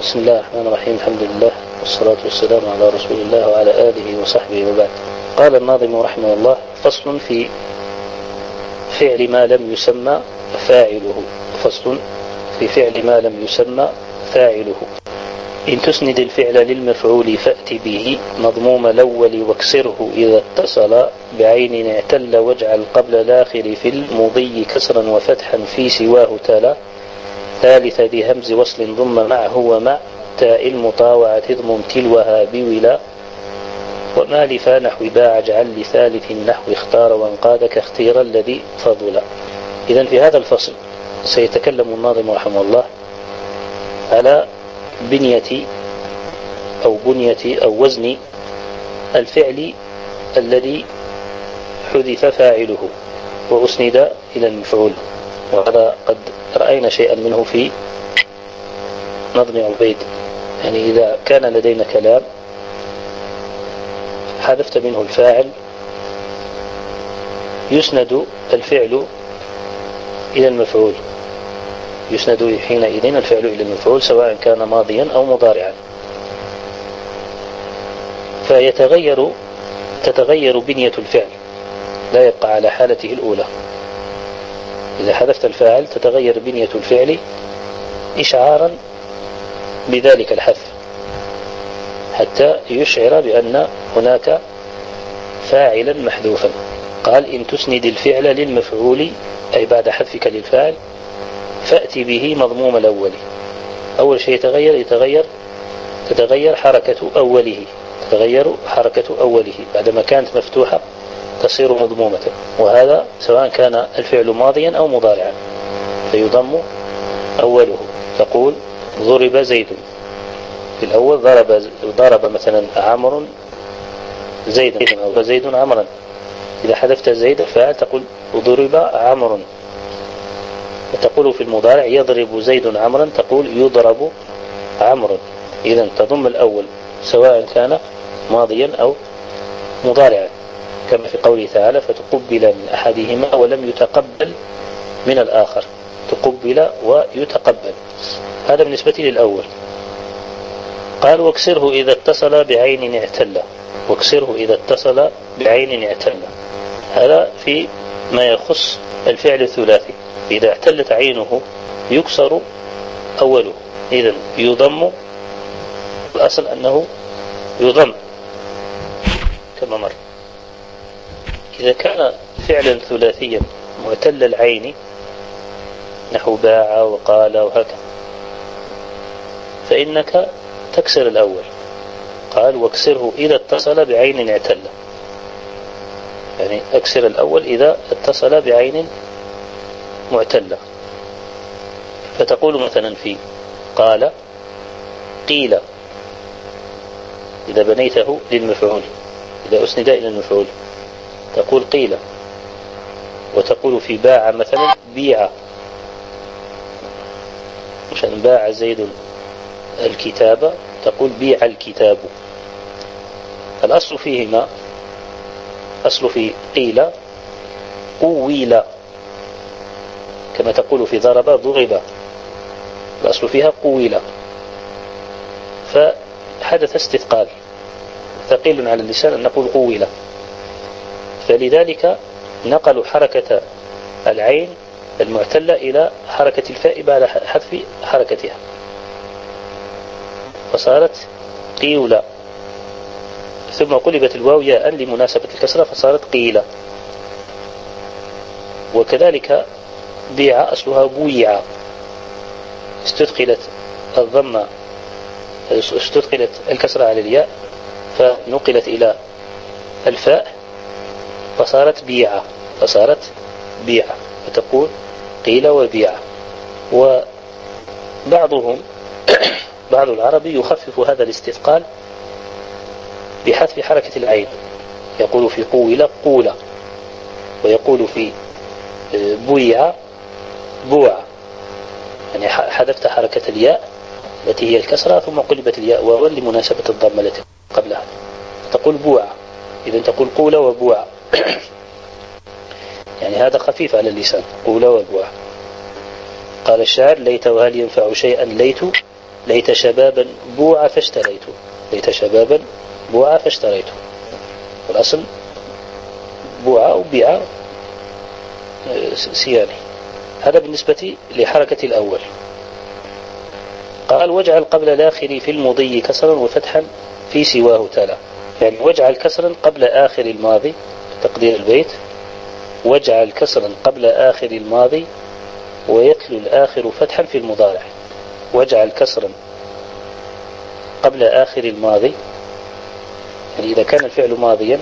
بسم الله الرحمن الرحيم الحمد لله والصلاة والسلام على رسول الله وعلى آله وصحبه وبعد قال الناظم رحمه الله فصل في فعل ما لم يسمى فاعله فصل في فعل ما لم يسمى فاعله إن تسند الفعل للمفعول فأت به مضموم الأول واكسره إذا اتصل بعين اعتل واجعل قبل الآخر في المضي كسرا وفتحا في سواه تلا ثالث ذي همز وصل ضم معه ومع تاء المطاوعة اضمم تلوها بولا. وما لفا نحو باع اجعل لثالث النحو اختار وانقاد كاختير الذي فضل. إذا في هذا الفصل سيتكلم الناظم رحمه الله على بنية أو بنية أو وزن الفعل الذي حذف فاعله وأسند إلى المفعول. وهذا قد رأينا شيئا منه في نظم عبيد. يعني إذا كان لدينا كلام حذفت منه الفاعل يسند الفعل إلى المفعول. يسند حينئذ الفعل إلى المفعول سواء كان ماضيا أو مضارعا. فيتغير تتغير بنية الفعل لا يبقى على حالته الأولى. إذا حذفت الفاعل تتغير بنية الفعل إشعارا بذلك الحذف حتى يشعر بأن هناك فاعلا محذوفا. قال إن تسند الفعل للمفعول أي بعد حذفك للفاعل فأتي به مضموم الأول. أول شيء يتغير يتغير تتغير حركة أوله تتغير حركة أوله. بعدما كانت مفتوحة تصير مضمومة وهذا سواء كان الفعل ماضيا أو مضارعا. فيضم أوله تقول ضرب زيد. في الأول ضرب ضرب مثلا عمر زيدا أو زيد عمرا. إذا حذفت زيد فعل تقول ضرب عمر وتقول في المضارع يضرب زيد عمرا تقول يضرب عمرو. إذا تضم الأول سواء كان ماضيا أو مضارعا. كما في قوله تعالى فتقبل من أحدهما ولم يتقبل من الآخر. تقبل ويتقبل. هذا بالنسبة للأول. قال واكسره إذا اتصل بعين اعتل. واكسره إذا اتصل بعين اعتل. هذا في ما يخص الفعل الثلاثي. إذا اعتلت عينه يكسر أوله. إذا يضم الأصل أنه يضم كما مر. إذا كان فعلا ثلاثيا معتل العين نحو باع وقال وهكذا فإنك تكسر الأول. قال واكسره إذا اتصل بعين اعتل. يعني أكسر الأول إذا اتصل بعين معتلة فتقول مثلا في قال قيل إذا بنيته للمفعول إذا أسند إلى المفعول. تقول قيل وتقول في باع مثلا بيع عشان باع زيد الكتاب تقول بيع الكتاب الأصل فيهما أصل في قيل قويل كما تقول في ضرب ضرب الأصل فيها قويل فحدث استثقال ثقيل على اللسان أن نقول قويل فلذلك نقلوا حركة العين المعتلة إلى حركة الفاء بعد حذف حركتها. فصارت قيولا ثم قلبت الواو ياء لمناسبة الكسرة فصارت قيلة وكذلك بيع أصلها بويع. استدخلت الضمة استدخلت الكسرة على الياء فنقلت إلى الفاء. فصارت بيعة. فصارت بيعة. فتقول قيل وبيعة وبعضهم بعض العرب يخفف هذا الاستثقال بحذف حركة العين. يقول في قولة قولة ويقول في آه، بويع بوع. يعني حذفت حركة الياء التي هي الكسرة ثم قلبت الياء واو لمناسبة الضمة التي قبلها. تقول بوع. إذا تقول قولة وبوع. يعني هذا خفيف على اللسان قولة وبوع قال الشاعر ليت وهل ينفع شيئا؟ ليت ليت شبابا بوع فاشتريت. ليت شبابا بوع فاشتريت. والأصل بوع أو بيع آه، سياني هذا بالنسبة لحركة الأول. قال واجعل قبل الآخر في المضي كسرا وفتحا في سواه تلا يعني واجعل كسرا قبل آخر الماضي تقدير البيت واجعل كسرا قبل آخر الماضي ويتلو الآخر فتحا في المضارع. واجعل كسرا قبل آخر الماضي يعني إذا كان الفعل ماضيا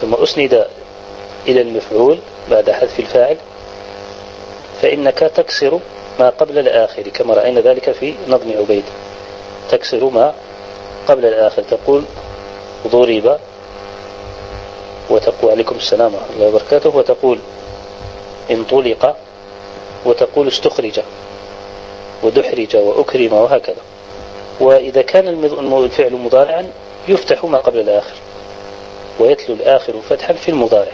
ثم أسند إلى المفعول بعد حذف الفاعل فإنك تكسر ما قبل الآخر كما رأينا ذلك في نظم عبيد. تكسر ما قبل الآخر تقول ضرب وتقول عليكم السلام ورحمة الله وبركاته وتقول انطلق وتقول استخرج ودحرج وأكرم وهكذا. وإذا كان الفعل مضارعا يفتح ما قبل الآخر ويتلو الآخر فتحا في المضارع.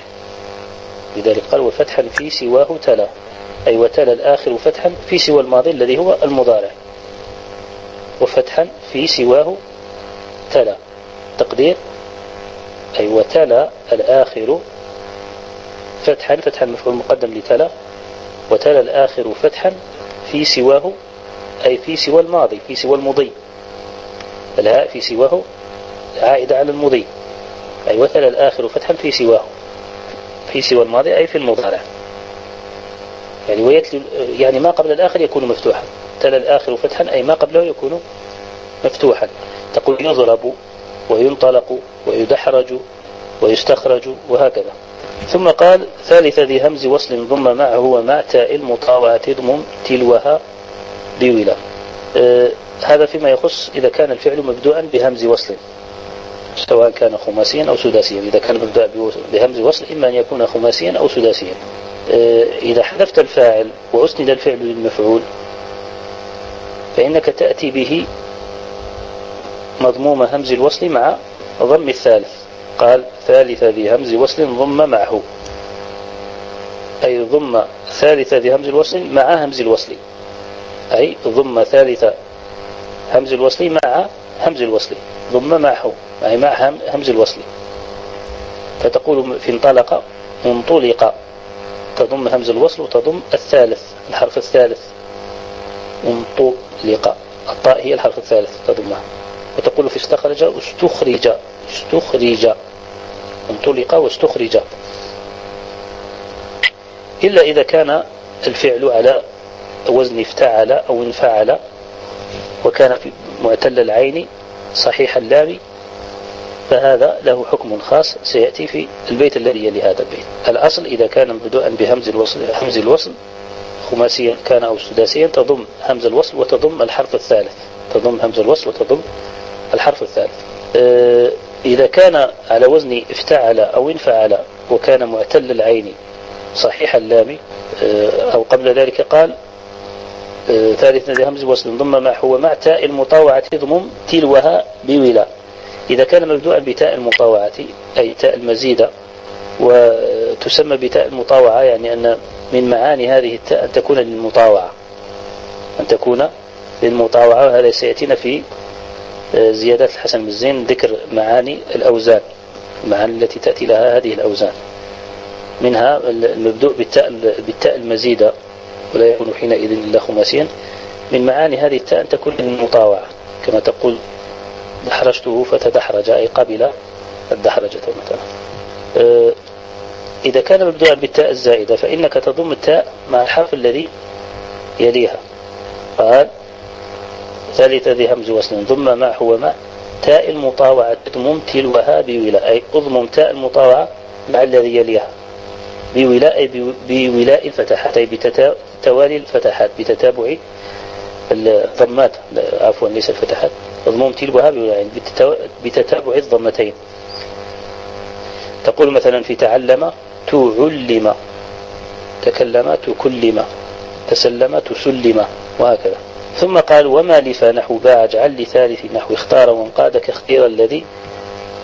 لذلك قال وفتحا في سواه تلا. أي وتلا الآخر فتحا في سوى الماضي الذي هو المضارع. وفتحا في سواه تلا. تقدير أي وتلا الآخر فتحا فتحا مفعول مقدم لتلا. وتلا الآخر فتحا في سواه أي في سوى الماضي في سوى المضي. الهاء في سواه عائدة على المضي. أي وتلا الآخر فتحا في سواه. في سوى الماضي أي في المضارع يعني ويتلي يعني ما قبل الآخر يكون مفتوحا. تلا الآخر فتحا أي ما قبله يكون مفتوحا. تقول يضرب وينطلق ويدحرج ويستخرج وهكذا. ثم قال ثالث ذي همز وصل ضم معه ومع تاء المطاوعة ضم تلوها بولا آه هذا فيما يخص إذا كان الفعل مبدوءا بهمز وصل. سواء كان خماسيا أو سداسيا. إذا كان مبدوء بهمز وصل إما أن يكون خماسيا أو سداسيا. آه إذا حذفت الفاعل وأسند الفعل للمفعول فإنك تأتي به مضموم همز الوصل مع ضم الثالث. قال ثالث ذي همز وصل ضم معه. أي ضم ثالث ذي همز الوصل مع همز الوصل. أي ضم ثالث همز الوصل مع همز الوصل. ضم معه. أي مع همز الوصل. فتقول في انطلق انطلق. تضم همز الوصل وتضم الثالث الحرف الثالث. انطلق. الطاء هي الحرف الثالث تضمها. وتقول في استخرج استخرج استخرج انطلق واستخرج. إلا إذا كان الفعل على وزن افتعل أو انفعل وكان في معتل العين صحيح اللام فهذا له حكم خاص سيأتي في البيت الذي يلي هذا البيت. الأصل إذا كان مبدوءا بهمز الوصل همز الوصل خماسيا كان أو سداسيا تضم همز الوصل وتضم الحرف الثالث. تضم همز الوصل وتضم الحرف الثالث. آه، إذا كان على وزن افتعل أو انفعل وكان معتل العين صحيح اللام آه، أو قبل ذلك قال آه، ثالث نذي همز وصل ضم ما هو مع تاء المطاوعة ضمم تلوها بولا. إذا كان مبدوءا بتاء المطاوعة أي تاء المزيدة وتسمى بتاء المطاوعة يعني أن من معاني هذه التاء أن تكون للمطاوعة. أن تكون للمطاوعة وهذا سيأتينا في زيادات الحسن بن زين ذكر معاني الأوزان المعاني التي تأتي لها هذه الأوزان. منها المبدوء بالتاء بالتاء المزيدة ولا يكون حينئذ إلا خماسيا من معاني هذه التاء أن تكون المطاوعة كما تقول دحرجته فتدحرج أي قبل الدحرجة مثلا. آه، إذا كان مبدوءا بالتاء الزائدة فإنك تضم التاء مع الحرف الذي يليها. قال ثالث ذي همز وصل ضم ما هو ما؟ تاء المطاوعة. تضمم تلوها بولاء. أي أضمم تاء المطاوعة مع الذي يليها. بولاء بولاء الفتحات. أي بتوالي الفتحات. بتتابع الضمات. عفوا ليس الفتحات. أضمم تلوها بولاء. بتتابع الضمتين. تقول مثلا في تعلم تعلم. تكلم تكلم. تسلم تسلم. وهكذا. ثم قال وما لف نحو باع اجعل لثالث نحو اختار وانقاد كاختير الذي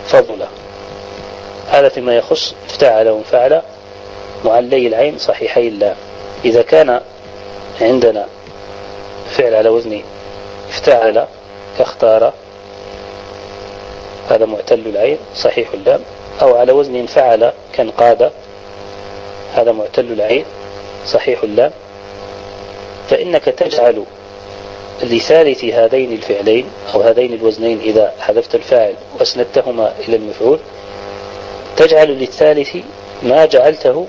فضل هذا فيما يخص افتعل وانفعل معلي العين صحيحي اللام إذا كان عندنا فعل على وزن افتعل كاختار هذا معتل العين صحيح اللام أو على وزن فعل كانقاد هذا معتل العين صحيح اللام فإنك تجعل لثالث هذين الفعلين أو هذين الوزنين إذا حذفت الفاعل وأسندتهما إلى المفعول تجعل للثالث ما جعلته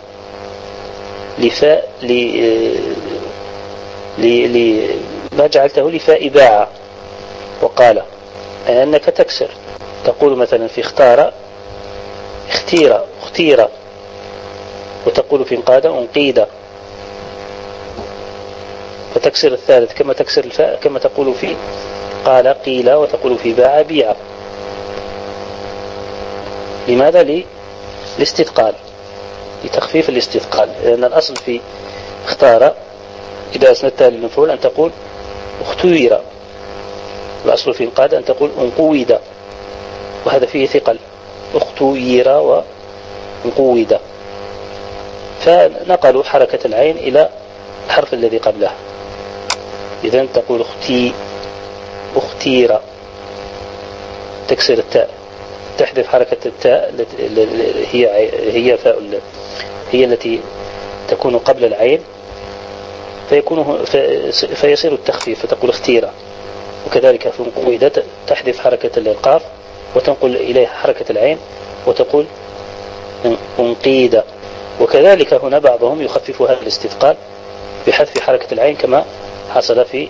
لفاء ل... ل... ما جعلته لفاء باع وقال أي أنك تكسر. تقول مثلا في اختار اختير اختير. وتقول في انقاد أنقيد. فتكسر الثالث كما تكسر الفاء كما تقول في قال قيل وتقول في باع بيع لماذا للاستثقال لتخفيف الاستثقال. لأن الأصل في اختار إذا أسندتها للمفعول أن تقول اختير. الأصل في انقاد أن تقول انقويد. وهذا فيه ثقل اختير وانقويد فنقلوا حركة العين إلى الحرف الذي قبلها إذا تقول أختي اختير تكسر التاء. تحذف حركة التاء هي هي فاء هي التي تكون قبل العين. فيكون فيصير التخفيف فتقول اختيرة وكذلك في قويدة تحذف حركة القاف وتنقل إليها حركة العين وتقول أنقيد. وكذلك هنا بعضهم يخفف هذا الاستثقال بحذف حركة العين كما حصل في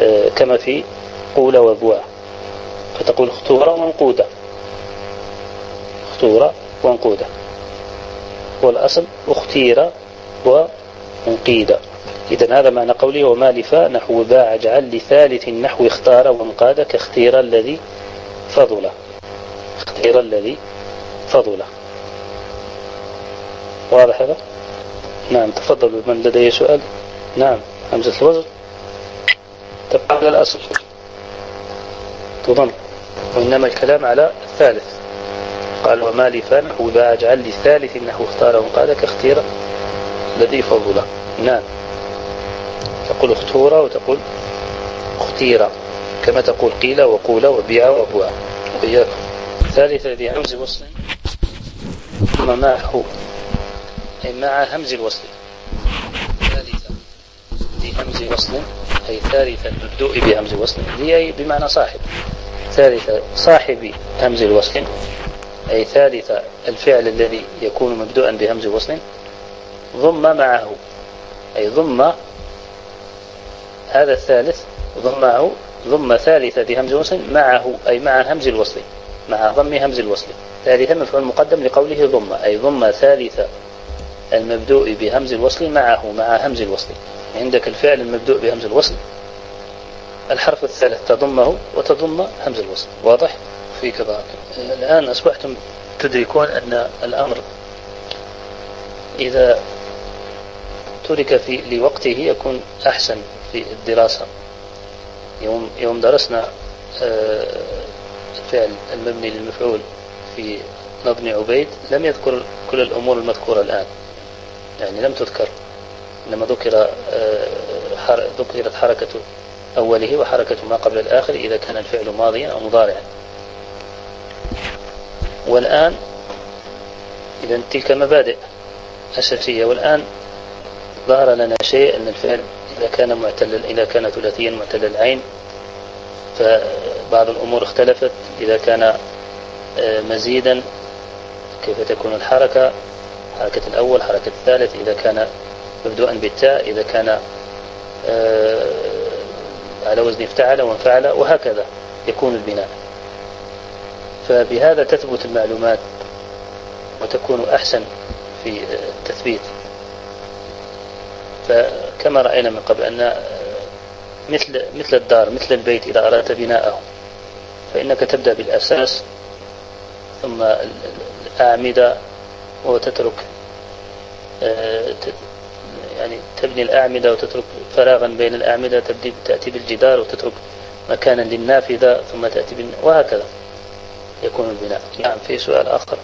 آه، كما في قول وبوع فتقول خطورة وانقودة خطورة وانقودة والأصل اختير وانقيد إذا هذا معنى قوله وما لفاء نحو باع جعل لثالث نحو اختار وانقاد كاختير الذي فضل. اختير الذي فضل. واضح هذا؟ نعم تفضل من لديه سؤال. نعم. همزة الوزن تبقى على الأصل. تضم وإنما الكلام على الثالث. قال وما لي فنحو إذا أجعل للثالث إنه اختاره. قال كاختير الذي فضله نعم. تقول اختورة وتقول اختيرة كما تقول قيل وقول وبيع وبوع وإياكم الثالث الذي همز وصل ثم معه. أي مع همز الوصل. بهمز وصل أي ثالثة المبدوء بهمز وصل هي بمعنى صاحب. ثالثة صاحب همز الوصل أي ثالثة الفعل الذي يكون مبدوءا بهمز وصل ضم معه أي ضم هذا الثالث ضم معه ضم ثالثة بهمز وصل معه أي مع همز الوصل مع ضم همز الوصل. ثالثا مفعول مقدم لقوله ضم أي ضم ثالثة المبدوء بهمز الوصل معه مع همز الوصل. عندك الفعل المبدوء بهمز الوصل. الحرف الثالث تضمه وتضم همز الوصل. واضح؟ في كذا. الآن أصبحتم تدركون أن الأمر إذا ترك في لوقته يكون أحسن في الدراسة. يوم يوم درسنا آه، الفعل المبني للمفعول في نظم عبيد لم يذكر كل الأمور المذكورة الآن. يعني لم تذكر. إنما ذكر آه، ذكرت حركة أوله وحركة ما قبل الآخر إذا كان الفعل ماضيا أو مضارعا. والآن إذا تلك مبادئ أساسية والآن ظهر لنا شيء أن الفعل إذا كان معتل إذا كان ثلاثيا معتل العين فبعض الأمور اختلفت. إذا كان آه، مزيدا كيف تكون الحركة؟ حركة الأول حركة الثالث. إذا كان مبدوءا بالتاء إذا كان آه، على وزن افتعل وانفعل وهكذا يكون البناء. فبهذا تثبت المعلومات وتكون أحسن في التثبيت. فكما رأينا من قبل أن مثل مثل الدار مثل البيت إذا أردت بناءه فإنك تبدأ بالأساس ثم الأعمدة وتترك آه، يعني تبني الأعمدة وتترك فراغا بين الأعمدة تأتي بالجدار وتترك مكانا للنافذة ثم تأتي وهكذا يكون البناء. نعم في سؤال آخر.